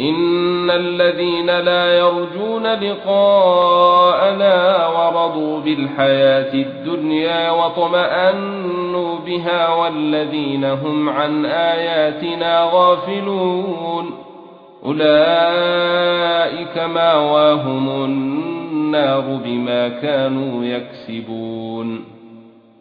ان الذين لا يرجون لقاءنا ورضوا بالحياة الدنيا وطمأنوا بها والذين هم عن اياتنا غافلون اولئك ماواهم النار بما كانوا يكسبون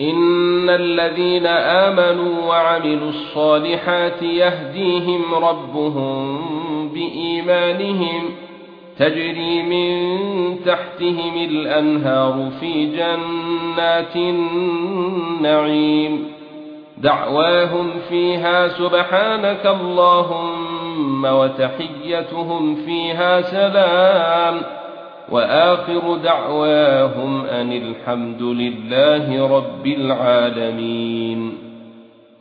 ان الذين امنوا وعملوا الصالحات يهديهم ربهم بإيمانهم تجري من تحتهم الأنهار في جنات النعيم دعواهم فيها سبحانك اللهم وتحيتهم فيها سلام وآخر دعواهم أن الحمد لله رب العالمين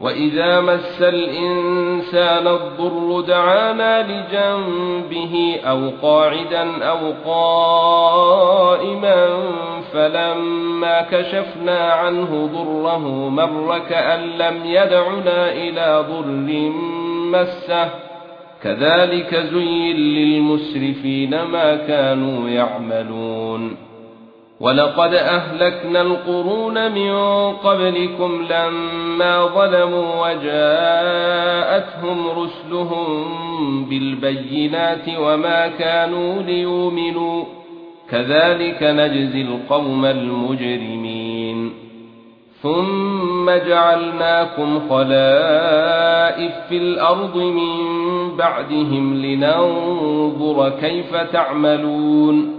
واذا مس الانسان الضر دعانا لجنبه أو قاعدا أو قائما فلما كشفنا عنه ضره مر كأن لم يدعنا إلى ضر مسه كذلك زين للمسرفين ما كانوا يعملون ولقد اهلكنا القرون من قبلكم لما ظلموا وجاءتهم رسلهم بالبينات وما كانوا ليؤمنوا كذلك نجزي القوم المجرمين ثم جعلناكم خلائف في الأرض من بعدهم لننظر كيف تعملون